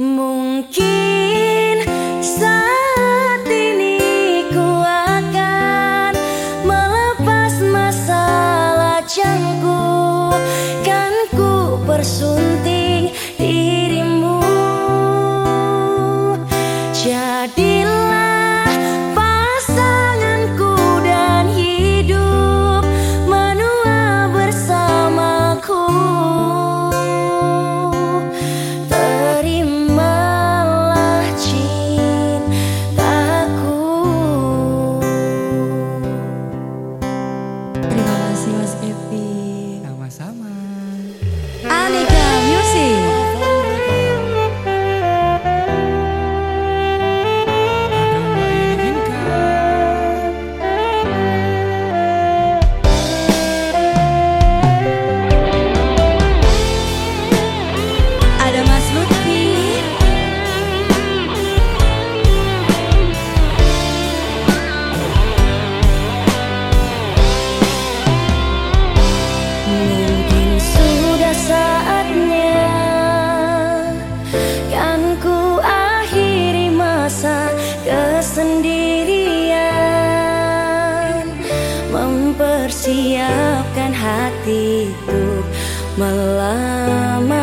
Mungkin saat ini ku akan melepas masalah lajangku Kan ku bersumpah mengungkapkan hatiku melama